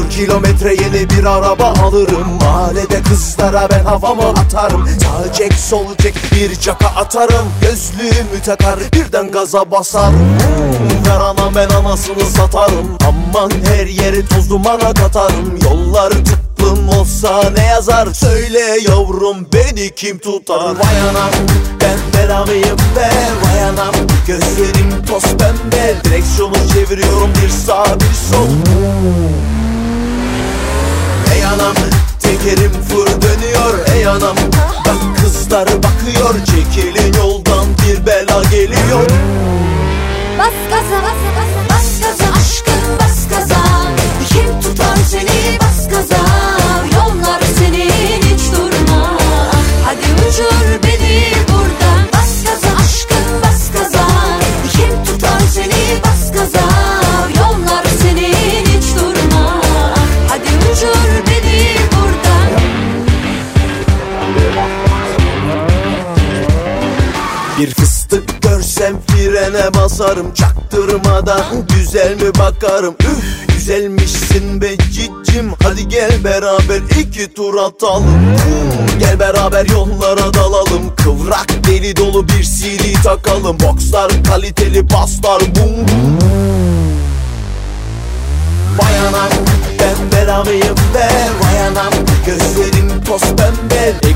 Sıfır kilometre yeni bir araba alırım. Mahallede kızlara ben havamı atarım. Sağ cek sol cek bir caka atarım. Gözlüğümü takar birden gaza basarım. Ver ana ben anasını satarım. Aman her yeri toz dumana katarım. Yolları tıklım olsa ne yazar? Söyle yavrum beni kim tutar? Vay anam ben belalıyım be. Vay anam gözlerim toz pembe. Direksiyonu çeviriyorum bir sağ bir sol tekerim fır dönüyor Ey anam. Bak kızlar bakıyor Çekilin yoldan bir bela geliyor. Bas gaza bas basarım Çaktırmadan. Güzel mi bakarım? Üf güzelmişsin be cicim. Hadi gel beraber iki tur atalım. Gel beraber yollara dalalım. Kıvrak deli dolu bir CD takalım. Boxlar kaliteli paslar bum Vay anam ben belalıyım be. Vay anam gözlerim toz pembe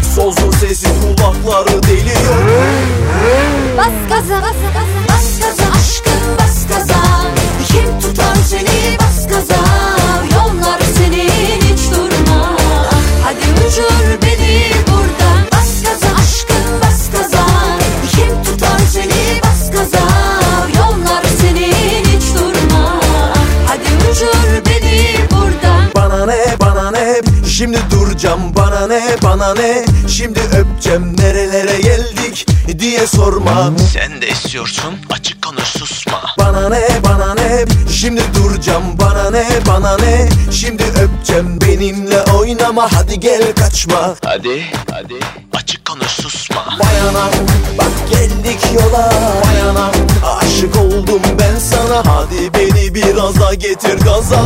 şimdi duracağım bana ne bana ne? Şimdi öpeceğim nerelere geldik diye sorma. Sen de istiyorsun açık konuş susma. Bana ne bana ne? Şimdi duracağım bana ne bana ne? Şimdi öpeceğim benimle oynama hadi gel kaçma. Hadi hadi açık konuş susma. Vay anam bak geldik yola. Vay anam aşık oldum ben sana. Hadi beni biraz daha getir gaza Bas gaza.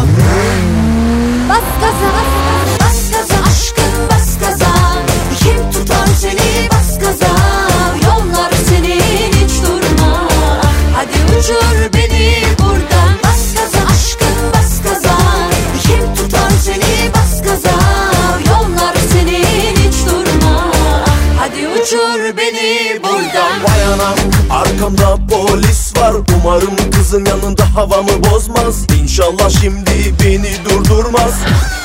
Bas gaza bas gaza seni bas gaza Yollar senin hiç durma. Hadi uçur beni buradan Bas gaza aşkım bas gaza. Kim tutar seni bas gaza Yollar senin hiç durma. Hadi uçur beni buradan. Vay anam arkamda polis var. Umarım kızın yanında havamı bozmaz. İnşallah şimdi beni durdurmaz. 24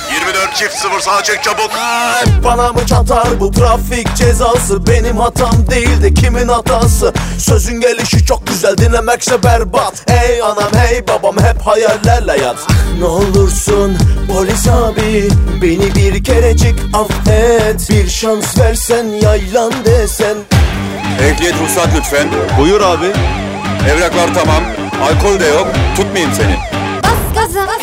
çift sıfır sağa çek çabuk. Bana mı çatar bu trafik cezası Benim hatam değil de kimin hatası Sözün gelişi çok güzel dinlemekse berbat Hey anam hey babam hep hayallerle yat Ne olursun polis abi Beni bir kerecik affet Bir şans versen yaylan desen Ehliyet ruhsat lütfen. Buyur abi. Evraklar tamam. Alkol de yok. Tutmayayım seni. Bas gaza bas